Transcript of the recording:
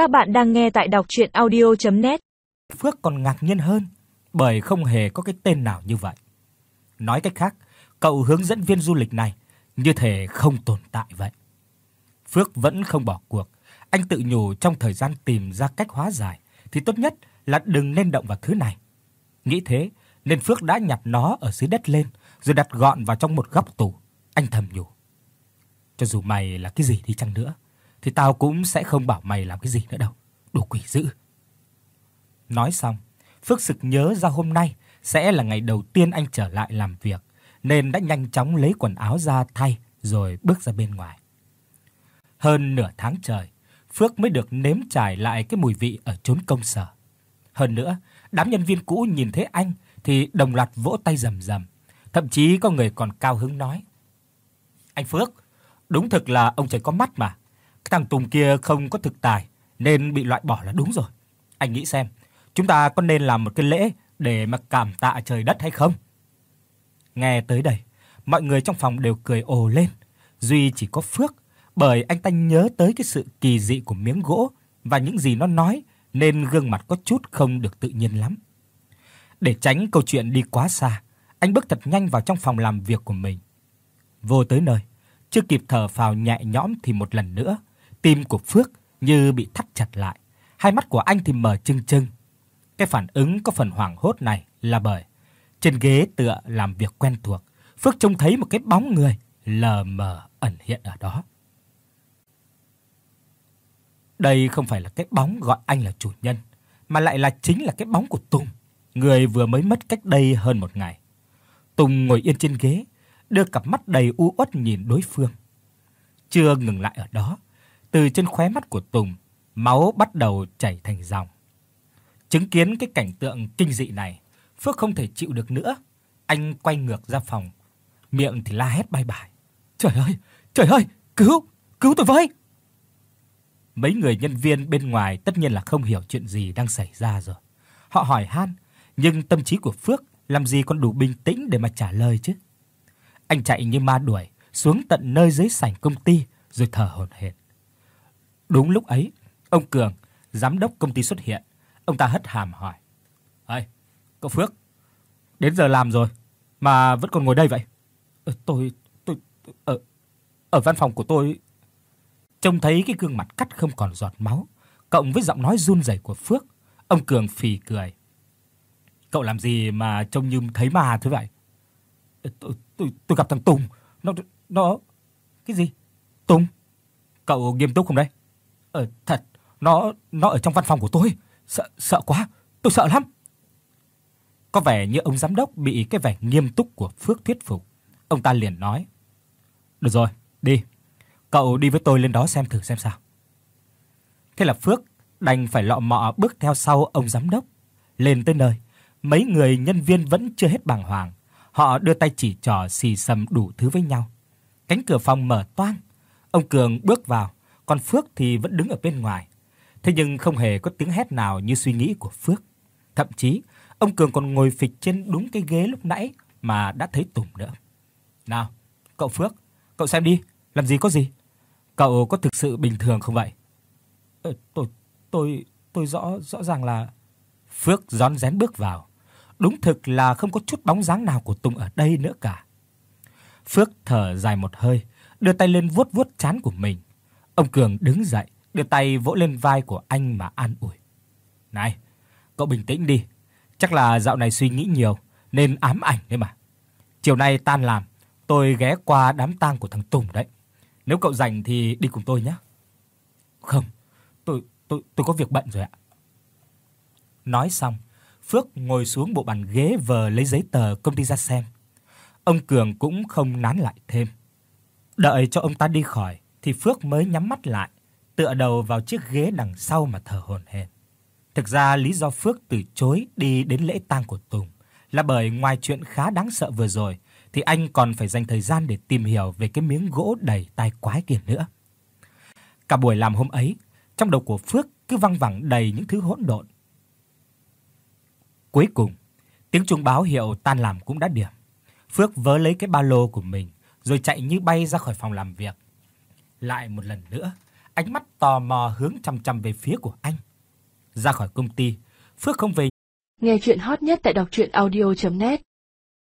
Các bạn đang nghe tại đọc audio net Phước còn ngạc nhiên hơn, bởi không hề có cái tên nào như vậy. Nói cách khác, cậu hướng dẫn viên du lịch này như thể không tồn tại vậy. Phước vẫn không bỏ cuộc, anh tự nhủ trong thời gian tìm ra cách hóa giải thì tốt nhất là đừng nên động vào thứ này. Nghĩ thế, nên Phước đã nhặt nó ở dưới đất lên rồi đặt gọn vào trong một góc tủ. Anh thầm nhủ: Cho dù mày là cái gì đi chăng nữa thì tao cũng sẽ không bảo mày làm cái gì nữa đâu. Đồ quỷ dữ. Nói xong, Phước sực nhớ ra hôm nay sẽ là ngày đầu tiên anh trở lại làm việc, nên đã nhanh chóng lấy quần áo ra thay rồi bước ra bên ngoài. Hơn nửa tháng trời, Phước mới được nếm trải lại cái mùi vị ở chốn công sở. Hơn nữa, đám nhân viên cũ nhìn thấy anh thì đồng loạt vỗ tay rầm rầm, thậm chí có người còn cao hứng nói: "Anh Phước, đúng thực là ông trời có mắt mà. Cái thằng Tùng kia không có thực tài nên bị loại bỏ là đúng rồi. Anh nghĩ xem, chúng ta có nên làm một cái lễ để mà cảm tạ trời đất hay không?" Nghe tới đây, mọi người trong phòng đều cười ồ lên, duy chỉ có Phước bởi anh ta nhớ tới cái sự kỳ dị của miếng gỗ và những gì nó nói nên gương mặt có chút không được tự nhiên lắm. Để tránh câu chuyện đi quá xa, anh bước thật nhanh vào trong phòng làm việc của mình. Vô tới nơi, chưa kịp thở phào nhẹ nhõm thì một lần nữa, tim của Phước như bị thắt chặt lại, hai mắt của anh thì mở trừng trừng. Cái phản ứng có phần hoảng hốt này là bởi trên ghế tựa làm việc quen thuộc, Phước trông thấy một cái bóng người lờ mờ ẩn hiện ở đó. Đây không phải là cái bóng gọi anh là chủ nhân, mà lại là chính là cái bóng của Tùng, người vừa mới mất cách đây hơn một ngày. Tùng ngồi yên trên ghế, đưa cặp mắt đầy u uất nhìn đối phương. Chưa ngừng lại ở đó, từ trên khóe mắt của Tùng, máu bắt đầu chảy thành dòng. Chứng kiến cái cảnh tượng kinh dị này, Phước không thể chịu được nữa, anh quay ngược ra phòng, miệng thì la hét bay bải. "Trời ơi, trời ơi, cứu, cứu tôi với!" Mấy người nhân viên bên ngoài tất nhiên là không hiểu chuyện gì đang xảy ra rồi. Họ hỏi han, nhưng tâm trí của Phước làm gì còn đủ bình tĩnh để mà trả lời chứ. Anh chạy như ma đuổi xuống tận nơi dưới sảnh công ty rồi thở hổn hển. Đúng lúc ấy, ông Cường, giám đốc công ty xuất hiện. Ông ta hất hàm hỏi: "Ê, cậu Phước, đến giờ làm rồi mà vẫn còn ngồi đây vậy?" Ờ, "Tôi tôi ở ở văn phòng của tôi Trông thấy cái gương mặt cắt không còn giọt máu, cộng với giọng nói run rẩy của Phước, ông Cường phì cười. Cậu làm gì mà trông như thấy ma thế vậy? Ờ, tôi tôi tôi gặp thằng Tùng, nó nó cái gì? Tùng? Cậu nghiêm túc không đấy? Ờ thật, nó nó ở trong văn phòng của tôi, sợ sợ quá, tôi sợ lắm. Có vẻ như ông giám đốc bị cái vẻ nghiêm túc của Phước thuyết phục. Ông ta liền nói: "Được rồi, đi, Cậu đi với tôi lên đó xem thử xem sao." Thế là Phước đành phải lọ mọ bước theo sau ông giám đốc. Lên tới nơi, mấy người nhân viên vẫn chưa hết bàng hoàng, họ đưa tay chỉ trỏ xì xầm đủ thứ với nhau. Cánh cửa phòng mở toang, ông Cường bước vào, còn Phước thì vẫn đứng ở bên ngoài. Thế nhưng không hề có tiếng hét nào như suy nghĩ của Phước. Thậm chí, ông Cường còn ngồi phịch trên đúng cái ghế lúc nãy mà đã thấy Tùng nữa. "Nào, cậu Phước, cậu xem đi, làm gì có gì?" Cậu có thực sự bình thường không vậy? Ờ, tôi tôi tôi rõ rõ ràng là Phước rón rén bước vào. Đúng thực là không có chút bóng dáng nào của Tùng ở đây nữa cả. Phước thở dài một hơi, đưa tay lên vuốt vuốt trán của mình. Ông Cường đứng dậy, đưa tay vỗ lên vai của anh mà an ủi. "Này, cậu bình tĩnh đi, chắc là dạo này suy nghĩ nhiều nên ám ảnh đấy mà. Chiều nay tan làm, tôi ghé qua đám tang của thằng Tùng đấy. Nếu cậu rảnh thì đi cùng tôi nhé." "Không, tôi tôi tôi có việc bận rồi ạ." Nói xong, Phước ngồi xuống bộ bàn ghế vờ lấy giấy tờ công ty ra xem. Ông Cường cũng không nán lại thêm. Đợi cho ông ta đi khỏi thì Phước mới nhắm mắt lại, tựa đầu vào chiếc ghế đằng sau mà thở hổn hển. Thực ra lý do Phước từ chối đi đến lễ tang của Tùng là bởi ngoài chuyện khá đáng sợ vừa rồi thì anh còn phải dành thời gian để tìm hiểu về cái miếng gỗ đầy tai quái kia nữa. Cả buổi làm hôm ấy, trong đầu của Phước cứ văng vẳng đầy những thứ hỗn độn. Cuối cùng, tiếng chuông báo hiệu tan làm cũng đã điểm. Phước vớ lấy cái ba lô của mình rồi chạy như bay ra khỏi phòng làm việc. Lại một lần nữa, ánh mắt tò mò hướng chằm chằm về phía của anh. Ra khỏi công ty, Phước không về. Nghe truyện hot nhất tại doctruyenaudio.net